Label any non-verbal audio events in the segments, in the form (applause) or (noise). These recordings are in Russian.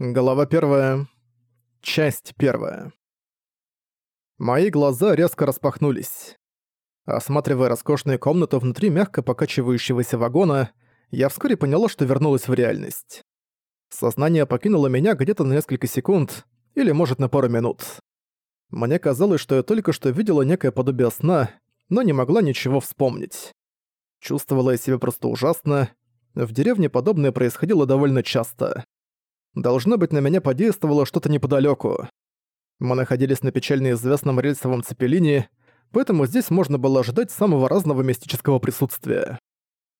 Глава первая. Часть первая. Мои глаза резко распахнулись. Осматривая роскошную комнату внутри мягко покачивающегося вагона, я вскоре поняла, что вернулась в реальность. Сознание покинуло меня где-то на несколько секунд, или может на пару минут. Мне казалось, что я только что видела некое подобие сна, но не могла ничего вспомнить. Чувствовала я себя просто ужасно. В деревне подобное происходило довольно часто. Должно быть, на меня подействовало что-то неподалеку. Мы находились на печально известном рельсовом цепелине, поэтому здесь можно было ожидать самого разного мистического присутствия.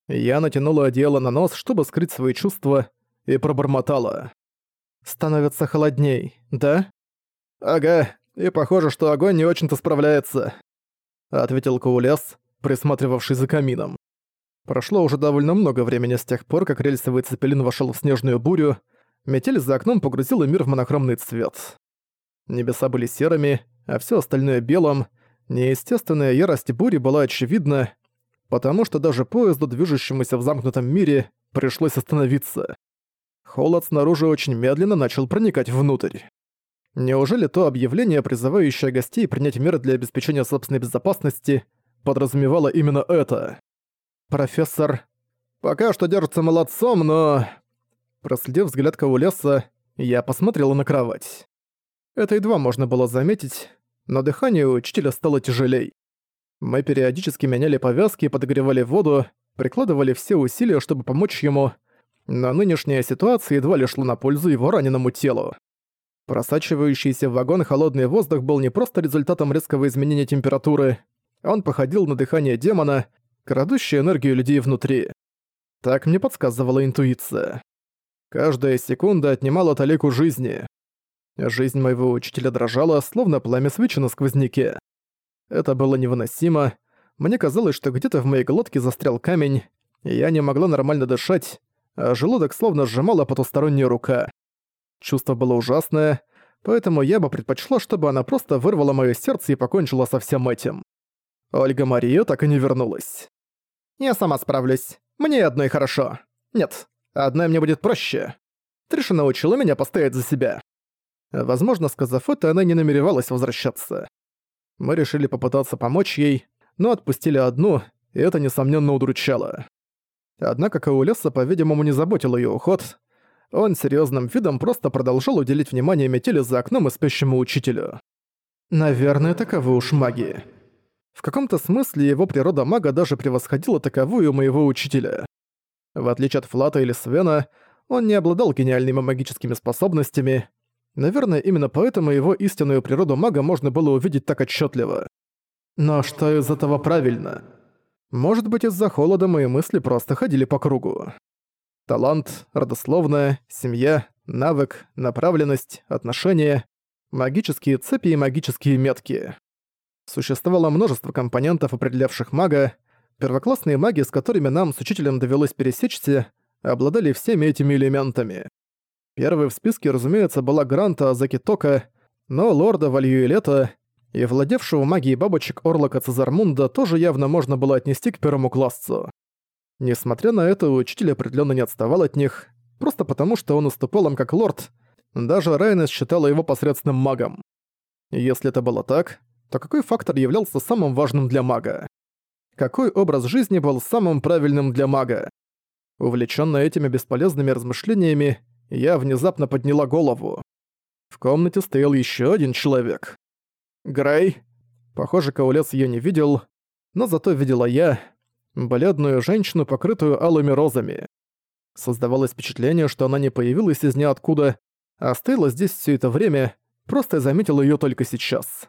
Я натянула одеяло на нос, чтобы скрыть свои чувства, и пробормотала. «Становится холодней, да?» «Ага, и похоже, что огонь не очень-то справляется», — ответил Каулес, присматривавший за камином. Прошло уже довольно много времени с тех пор, как рельсовый цепелин вошел в снежную бурю, Метель за окном погрузила мир в монохромный цвет. Небеса были серыми, а все остальное белым. Неестественная ярость бури была очевидна, потому что даже поезду, движущемуся в замкнутом мире, пришлось остановиться. Холод снаружи очень медленно начал проникать внутрь. Неужели то объявление, призывающее гостей принять меры для обеспечения собственной безопасности, подразумевало именно это? Профессор пока что держится молодцом, но... Проследив взгляд Каулеса, я посмотрела на кровать. Это едва можно было заметить, но дыхание у учителя стало тяжелей. Мы периодически меняли повязки и подогревали воду, прикладывали все усилия, чтобы помочь ему, но нынешняя ситуация едва ли шла на пользу его раненому телу. Просачивающийся в вагон холодный воздух был не просто результатом резкого изменения температуры, он походил на дыхание демона, крадущее энергию людей внутри. Так мне подсказывала интуиция. Каждая секунда отнимала талику жизни. Жизнь моего учителя дрожала, словно пламя свечи на сквозняке. Это было невыносимо. Мне казалось, что где-то в моей глотке застрял камень, и я не могла нормально дышать, а желудок словно сжимала потусторонняя рука. Чувство было ужасное, поэтому я бы предпочла, чтобы она просто вырвала моё сердце и покончила со всем этим. Ольга Мария так и не вернулась. «Я сама справлюсь. Мне одной хорошо. Нет, Одной мне будет проще. Триша научила меня постоять за себя. Возможно, сказав это, она не намеревалась возвращаться. Мы решили попытаться помочь ей, но отпустили одну, и это, несомненно, удручало. Однако Каулеса, по-видимому, не заботил ее уход. Он серьезным видом просто продолжал уделить внимание метели за окном и спящему учителю. Наверное, таковы уж маги. В каком-то смысле его природа мага даже превосходила таковую моего учителя. В отличие от Флата или Свена, он не обладал гениальными магическими способностями. Наверное, именно поэтому его истинную природу мага можно было увидеть так отчетливо. Но что из этого правильно? Может быть, из-за холода мои мысли просто ходили по кругу. Талант, родословная, семья, навык, направленность, отношения, магические цепи и магические метки. Существовало множество компонентов, определявших мага, Первоклассные маги, с которыми нам с учителем довелось пересечься, обладали всеми этими элементами. Первой в списке, разумеется, была Гранта Азакитока, но лорда Вальюэлета и владевшего магией бабочек Орлока Цезармунда тоже явно можно было отнести к первому классу. Несмотря на это, учитель определенно не отставал от них, просто потому что он уступал им как лорд, даже Райнес считала его посредственным магом. Если это было так, то какой фактор являлся самым важным для мага? Какой образ жизни был самым правильным для мага. Увлечённая этими бесполезными размышлениями, я внезапно подняла голову. В комнате стоял ещё один человек. Грей. Похоже, Каулец её не видел, но зато видела я, бледную женщину, покрытую алыми розами. Создавалось впечатление, что она не появилась из ниоткуда, а стояла здесь всё это время, просто заметила её только сейчас.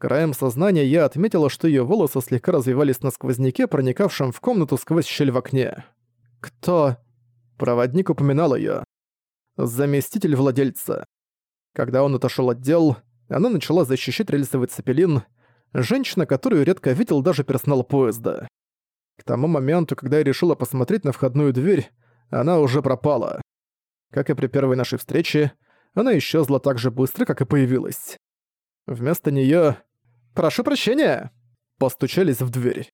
Краем сознания я отметила, что её волосы слегка развивались на сквозняке, проникавшем в комнату сквозь щель в окне. «Кто?» Проводник упоминал её. Заместитель владельца. Когда он отошёл от дел, она начала защищать рельсовый цепелин, женщина, которую редко видел даже персонал поезда. К тому моменту, когда я решила посмотреть на входную дверь, она уже пропала. Как и при первой нашей встрече, она исчезла так же быстро, как и появилась. Вместо неё «Прошу прощения!» Постучались в дверь.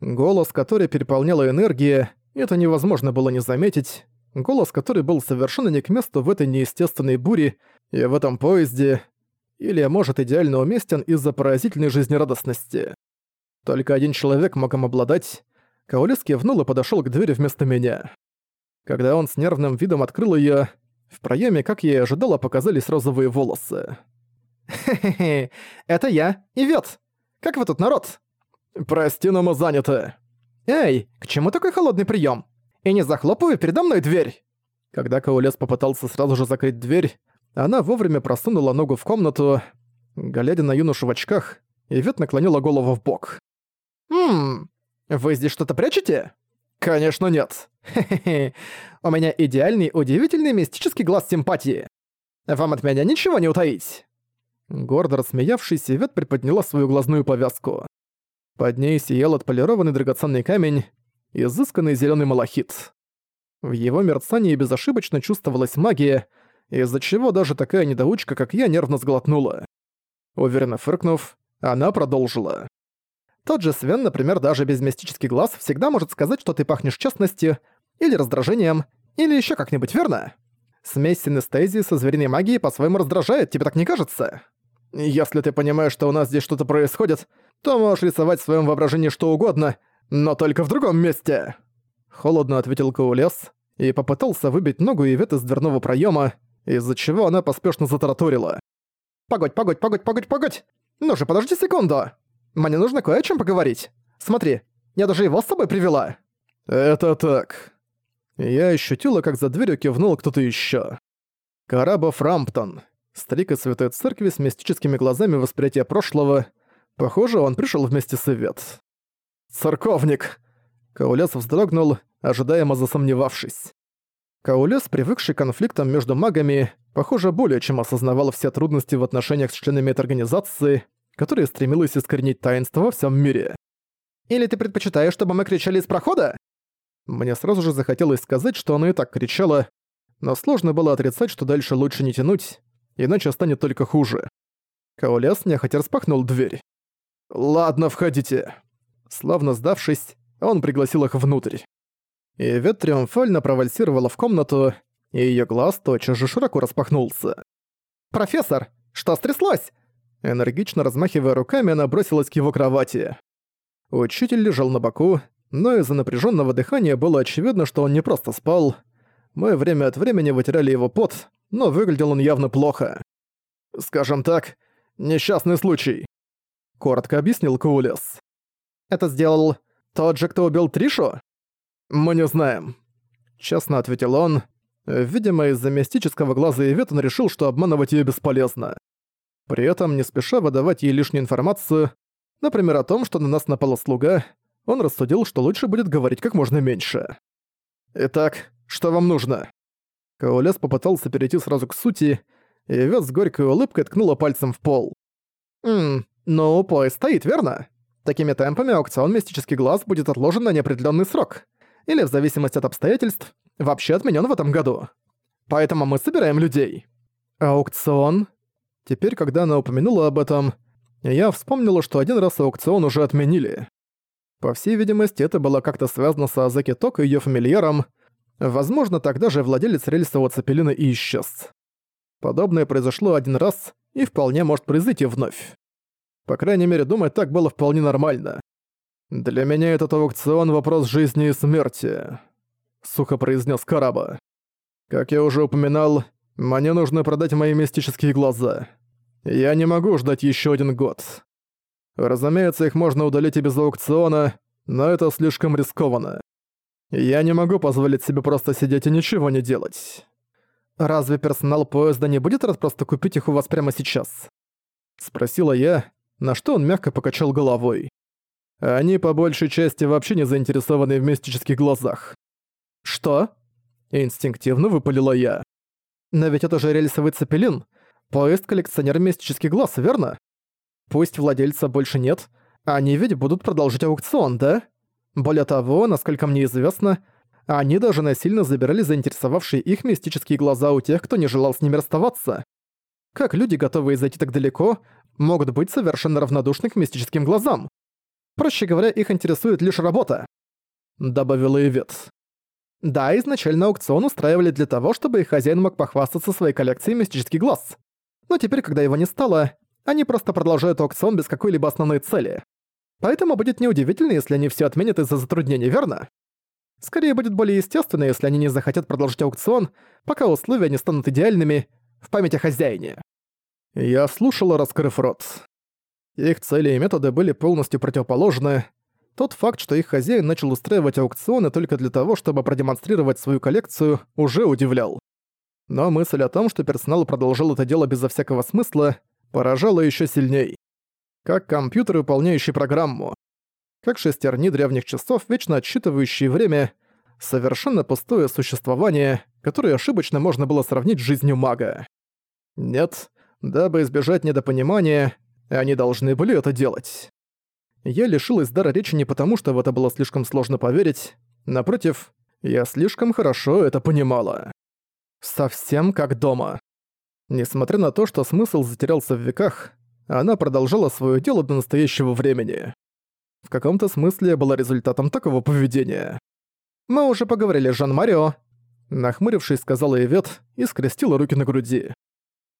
Голос, который переполняла энергия, это невозможно было не заметить. голос который был совершенно не к месту в этой неестественной буре и в этом поезде, или, может, идеально уместен из-за поразительной жизнерадостности. Только один человек мог им обладать. Каолис кивнул и подошёл к двери вместо меня. Когда он с нервным видом открыл её, в проёме, как я и ожидала, показались розовые волосы. «Хе-хе-хе, (laughs) это я, Ивет! Как вы тут, народ?» «Прости, но мы заняты». «Эй, к чему такой холодный приём? И не захлопывай передо мной дверь!» Когда Каулес попытался сразу же закрыть дверь, она вовремя просунула ногу в комнату. Глядя на юношу в очках, Ивет наклонила голову в бок. «Ммм, вы здесь что-то прячете?» «Конечно нет. Хе-хе-хе. У меня идеальный, удивительный мистический глаз симпатии. Вам от меня ничего не утаить?» Гордо рассмеявшись, Ивет приподняла свою глазную повязку. Под ней сиял отполированный драгоценный камень, изысканный зеленый малахит. В его мерцании безошибочно чувствовалась магия, из-за чего даже такая недоучка, как я, нервно сглотнула. Уверенно фыркнув, она продолжила. Тот же Свен, например, даже без мистический глаз всегда может сказать, что ты пахнешь честностью, или раздражением, или еще как-нибудь, верно? Смесь синестезии со звериной магией по-своему раздражает, тебе так не кажется? Если ты понимаешь, что у нас здесь что-то происходит, то можешь рисовать в своем воображении что угодно, но только в другом месте!» Холодно ответил Каулес и попытался выбить ногу Ивет из дверного проема, из-за чего она поспешно затараторила. «Погодь, погодь, погодь, погодь, погодь! Ну же, подожди секунду! Мне нужно кое о чем поговорить. Смотри, я даже его с собой привела!» «Это так...» Я ощутила, как за дверью кивнул кто-то еще. Карабов Рамптон. Старик из Святой Церкви с мистическими глазами восприятия прошлого. Похоже, он пришел вместе с Ивет. «Церковник!» Каулес вздрогнул, ожидаемо засомневавшись. Каулес, привыкший к конфликтам между магами, похоже, более чем осознавал все трудности в отношениях с членами этой организации, которая стремилась искоренить таинство во всем мире. «Или ты предпочитаешь, чтобы мы кричали из прохода?» Мне сразу же захотелось сказать, что она и так кричала, но сложно было отрицать, что дальше лучше не тянуть, иначе станет только хуже. Каолес нехотя распахнул дверь. «Ладно, входите». Славно сдавшись, он пригласил их внутрь. И Вет триумфально провальсировала в комнату, и её глаз тотчас же широко распахнулся. «Профессор, что стряслось?» Энергично размахивая руками, она бросилась к его кровати. Учитель лежал на боку, но из-за напряженного дыхания было очевидно, что он не просто спал. Мы время от времени вытирали его пот, но выглядел он явно плохо. «Скажем так, несчастный случай», — коротко объяснил Куулес. «Это сделал тот же, кто убил Тришу?» «Мы не знаем», — честно ответил он. Видимо, из-за мистического глаза Ивет он решил, что обманывать её бесполезно. При этом, не спеша выдавать ей лишнюю информацию, например, о том, что на нас напала слуга, он рассудил, что лучше будет говорить как можно меньше. «Итак, что вам нужно?» Каолес попытался перейти сразу к сути, и Вет с горькой улыбкой ткнула пальцем в пол. «Ммм, ну, поезд стоит, верно? Такими темпами аукцион «Мистический глаз» будет отложен на неопределенный срок, или, в зависимости от обстоятельств, вообще отменен в этом году. Поэтому мы собираем людей». «Аукцион?» Теперь, когда она упомянула об этом, я вспомнила, что один раз аукцион уже отменили. По всей видимости, это было как-то связано с Азаки Ток и её фамильяром. Возможно, тогда же владелец рельсового цепелина и исчез. Подобное произошло один раз и вполне может произойти вновь. По крайней мере, думать так было вполне нормально. «Для меня этот аукцион — вопрос жизни и смерти», — сухо произнес Караба. «Как я уже упоминал, мне нужно продать мои мистические глаза. Я не могу ждать еще один год. Разумеется, их можно удалить и без аукциона, но это слишком рискованно. Я не могу позволить себе просто сидеть и ничего не делать. Разве персонал поезда не будет рад просто купить их у вас прямо сейчас? Спросила я, на что он мягко покачал головой. Они по большей части вообще не заинтересованы в мистических глазах. Что? Инстинктивно выпалила я. Но ведь это же рельсовый цепелин. Поезд коллекционер мистических глаз, верно? Пусть владельца больше нет, они ведь будут продолжить аукцион, да? Более того, насколько мне известно, они даже насильно забирали заинтересовавшие их мистические глаза у тех, кто не желал с ними расставаться. Как люди, готовые зайти так далеко, могут быть совершенно равнодушны к мистическим глазам? Проще говоря, их интересует лишь работа», — добавила Ивет. Да, изначально аукцион устраивали для того, чтобы их хозяин мог похвастаться своей коллекцией «Мистический глаз». Но теперь, когда его не стало, они просто продолжают аукцион без какой-либо основной цели. Поэтому будет неудивительно, если они все отменят из-за затруднений, верно? Скорее будет более естественно, если они не захотят продолжить аукцион, пока условия не станут идеальными в память о хозяине. Я слушала, раскрыв рот. Их цели и методы были полностью противоположны, тот факт, что их хозяин начал устраивать аукционы только для того, чтобы продемонстрировать свою коллекцию, уже удивлял. Но мысль о том, что персонал продолжал это дело безо всякого смысла, поражала еще сильней. Как компьютер, выполняющий программу. Как шестерни древних часов, вечно отсчитывающие время, совершенно пустое существование, которое ошибочно можно было сравнить с жизнью мага. Нет, дабы избежать недопонимания, они должны были это делать. Я лишилась дара речи не потому, что в это было слишком сложно поверить. Напротив, я слишком хорошо это понимала. Совсем как дома. Несмотря на то, что смысл затерялся в веках, она продолжала свое дело до настоящего времени. В каком-то смысле была результатом такого поведения. «Мы уже поговорили с Жан-Марио», — нахмурившись, сказала Ивет и скрестила руки на груди.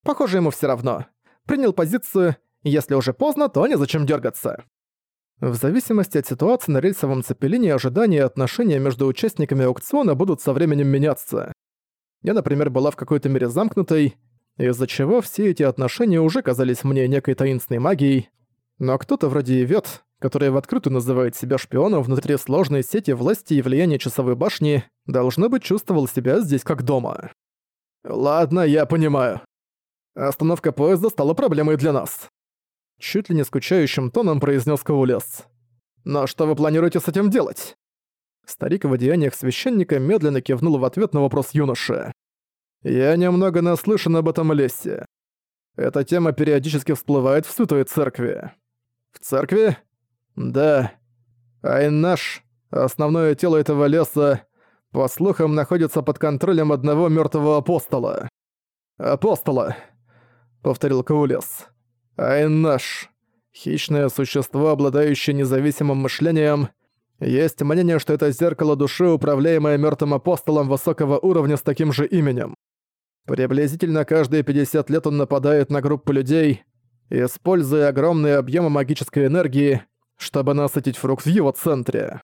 «Похоже, ему все равно. Принял позицию, если уже поздно, то незачем дергаться. В зависимости от ситуации на рельсовом цепелине ожидания и отношения между участниками аукциона будут со временем меняться. Я, например, была в какой-то мере замкнутой, из-за чего все эти отношения уже казались мне некой таинственной магией, но кто-то вроде Ивет, который в открытую называет себя шпионом внутри сложной сети власти и влияния часовой башни, должно быть чувствовал себя здесь как дома. «Ладно, я понимаю. Остановка поезда стала проблемой для нас чуть ли не скучающим тоном произнес Каулес. «Но что вы планируете с этим делать?» Старик в одеяниях священника медленно кивнул в ответ на вопрос юноши. «Я немного наслышан об этом лесе. Эта тема периодически всплывает в Святой Церкви». «В церкви?» «Да. Айнаш, основное тело этого леса, по слухам, находится под контролем одного мертвого апостола». «Апостола», — повторил Каулес. Айнаш. Хищное существо, обладающее независимым мышлением. Есть мнение, что это зеркало души, управляемое мертвым апостолом высокого уровня с таким же именем. Приблизительно каждые 50 лет он нападает на группу людей, используя огромные объемы магической энергии, чтобы насытить фрукт в его центре.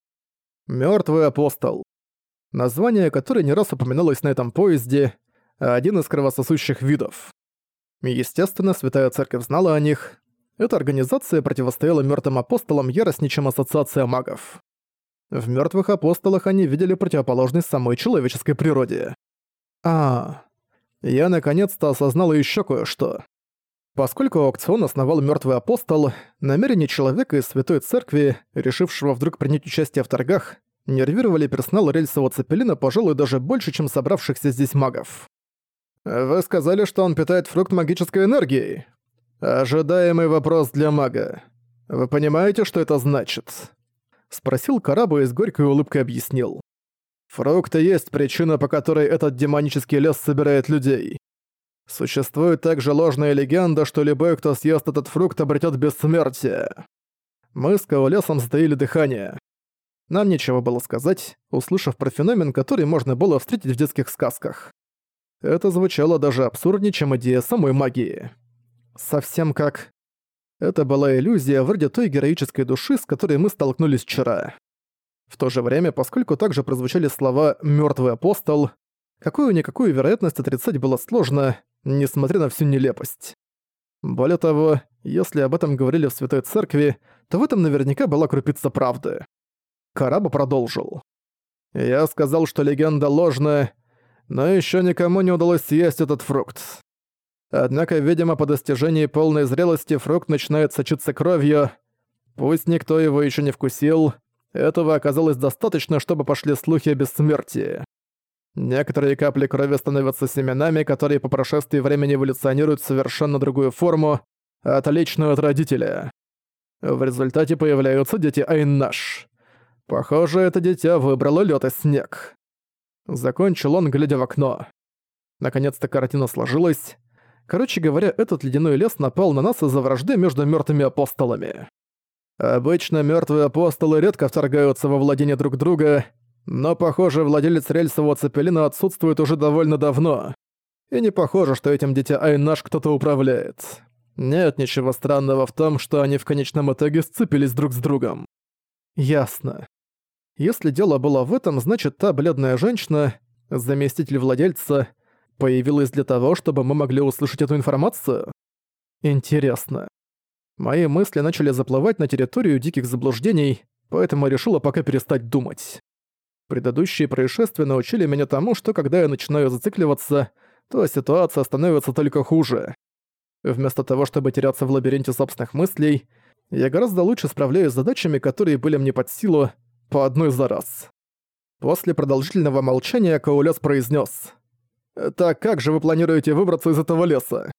Мертвый апостол. Название, которое не раз упоминалось на этом поезде, один из кровососущих видов. Естественно, Святая Церковь знала о них. Эта организация противостояла мертвым апостолам яростнее, чем Ассоциация магов. В мертвых апостолах они видели противоположность самой человеческой природе. А, я наконец-то осознал еще кое-что. Поскольку аукцион основал мертвый апостол, намерения человека из Святой Церкви, решившего вдруг принять участие в торгах, нервировали персонал рельсового цепелина, пожалуй, даже больше, чем собравшихся здесь магов. «Вы сказали, что он питает фрукт магической энергией. Ожидаемый вопрос для мага. Вы понимаете, что это значит?» Спросил Карабу и с горькой улыбкой объяснил. «Фрукты есть причина, по которой этот демонический лес собирает людей. Существует также ложная легенда, что любой, кто съест этот фрукт, обретет бессмертие. Мы с Каолесом затаили дыхание. Нам нечего было сказать, услышав про феномен, который можно было встретить в детских сказках. Это звучало даже абсурднее, чем идея самой магии. Совсем как... Это была иллюзия вроде той героической души, с которой мы столкнулись вчера. В то же время, поскольку также прозвучали слова «мёртвый апостол», какую-никакую вероятность отрицать было сложно, несмотря на всю нелепость. Более того, если об этом говорили в Святой Церкви, то в этом наверняка была крупица правды. Караба продолжил. «Я сказал, что легенда ложная, но еще никому не удалось съесть этот фрукт. Однако, видимо, по достижении полной зрелости фрукт начинает сочиться кровью. Пусть никто его еще не вкусил, этого оказалось достаточно, чтобы пошли слухи о бессмертии. Некоторые капли крови становятся семенами, которые по прошествии времени эволюционируют в совершенно другую форму, отличную от родителя. В результате появляются дети Айннаш. Похоже, это дитя выбрало лёд и снег. Закончил он, глядя в окно. Наконец-то картина сложилась. Короче говоря, этот ледяной лес напал на нас из-за вражды между мертвыми апостолами. Обычно мертвые апостолы редко вторгаются во владение друг друга, Но, похоже, владелец рельсового цепелина отсутствует уже довольно давно. И не похоже, что этим дитя Айнаш кто-то управляет. Нет ничего странного в том, что они в конечном итоге сцепились друг с другом. Ясно. Если дело было в этом, значит, та бледная женщина, заместитель владельца, появилась для того, чтобы мы могли услышать эту информацию? Интересно. Мои мысли начали заплывать на территорию диких заблуждений, поэтому решила пока перестать думать. Предыдущие происшествия научили меня тому, что когда я начинаю зацикливаться, то ситуация становится только хуже. Вместо того, чтобы теряться в лабиринте собственных мыслей, я гораздо лучше справляюсь с задачами, которые были мне под силу, по одной за раз. После продолжительного молчания Каулес произнес: «Так как же вы планируете выбраться из этого леса?»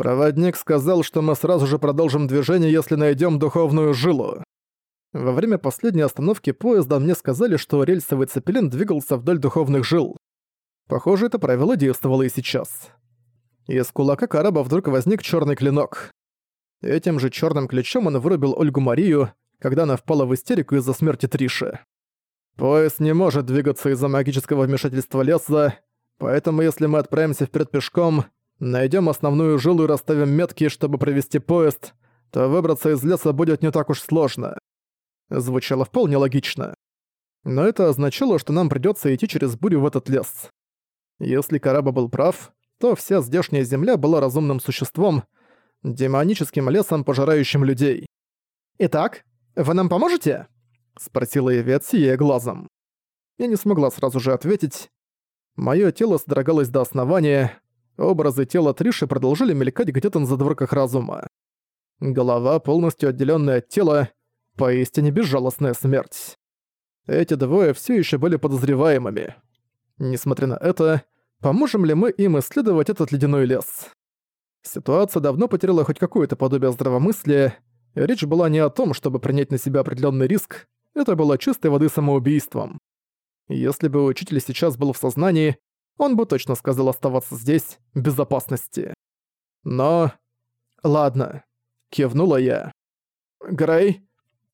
Проводник сказал, что мы сразу же продолжим движение, если найдем духовную жилу. Во время последней остановки поезда мне сказали, что рельсовый цепелин двигался вдоль духовных жил. Похоже, это правило действовало и сейчас. Из кулака Караба вдруг возник черный клинок. Этим же черным ключом он вырубил Ольгу Марию, когда она впала в истерику из-за смерти Триши. Поезд не может двигаться из-за магического вмешательства леса, поэтому если мы отправимся вперед пешком, найдем основную жилу и расставим метки, чтобы провести поезд, то выбраться из леса будет не так уж сложно. Звучало вполне логично. Но это означало, что нам придется идти через бурю в этот лес. Если Караба был прав, то вся здешняя земля была разумным существом, демоническим лесом, пожирающим людей. «Итак, вы нам поможете?» — спросила Ивет, сияя глазом. Я не смогла сразу же ответить. Моё тело содрогалось до основания, образы тела Триши продолжили мелькать где-то на задворках разума. Голова, полностью отделённая от тела, поистине безжалостная смерть. Эти двое всё ещё были подозреваемыми. Несмотря на это, поможем ли мы им исследовать этот ледяной лес? Ситуация давно потеряла хоть какое-то подобие здравомыслия, Речь была не о том, чтобы принять на себя определенный риск, это было чистой воды самоубийством. Если бы учитель сейчас был в сознании, он бы точно сказал оставаться здесь, в безопасности. Но... Ладно. Кивнула я. Грей,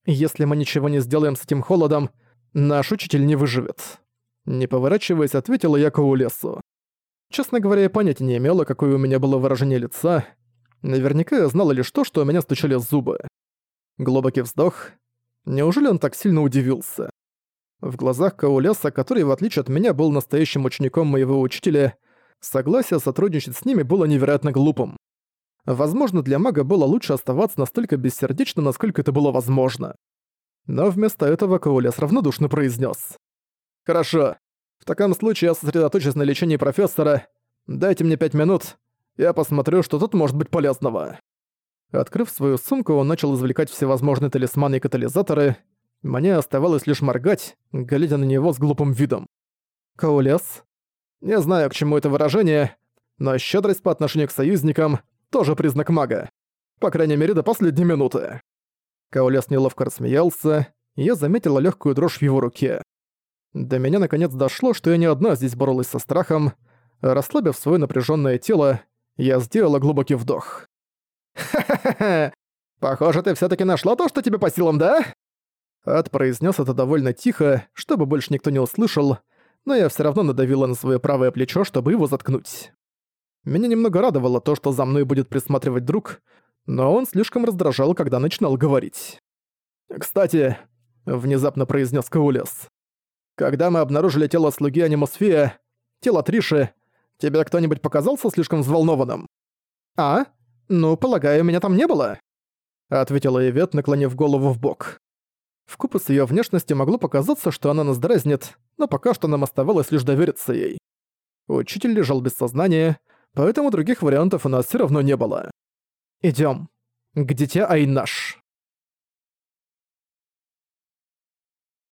если мы ничего не сделаем с этим холодом, наш учитель не выживет. Не поворачиваясь, ответила я Коулесу. Честно говоря, я понятия не имела, какое у меня было выражение лица, Наверняка я знала лишь то, что у меня стучали зубы. Глубокий вздох. Неужели он так сильно удивился? В глазах Кауляса, который, в отличие от меня, был настоящим учеником моего учителя, согласие сотрудничать с ними было невероятно глупым. Возможно, для мага было лучше оставаться настолько бессердечным, насколько это было возможно. Но вместо этого Кауляс равнодушно произнес: «Хорошо. В таком случае я сосредоточусь на лечении профессора. Дайте мне пять минут, я посмотрю, что тут может быть полезного». Открыв свою сумку, он начал извлекать всевозможные талисманы и катализаторы. Мне оставалось лишь моргать, глядя на него с глупым видом. «Каулес?» Не знаю, к чему это выражение, но щедрость по отношению к союзникам — тоже признак мага. По крайней мере, до последней минуты. Каулес неловко рассмеялся, и я заметила легкую дрожь в его руке. До меня наконец дошло, что я не одна здесь боролась со страхом. Расслабив свое напряженное тело, я сделала глубокий вдох. «Ха-ха-ха! Похоже, ты всё-таки нашла то, что тебе по силам, да?» Ад произнес это довольно тихо, чтобы больше никто не услышал, но я всё равно надавила на своё правое плечо, чтобы его заткнуть. Меня немного радовало то, что за мной будет присматривать друг, но он слишком раздражал, когда начинал говорить. «Кстати», — внезапно произнес Каулес, «когда мы обнаружили тело слуги Анимосфия, тело Триши, Тебе кто-нибудь показался слишком взволнованным?» «А? Ну, полагаю, меня там не было?» Ответила Ивет, наклонив голову в бок. Вкупе с её внешностью могло показаться, что она нас дразнит, но пока что нам оставалось лишь довериться ей. Учитель лежал без сознания, поэтому других вариантов у нас всё равно не было. «Идём. К дитя Айнаш».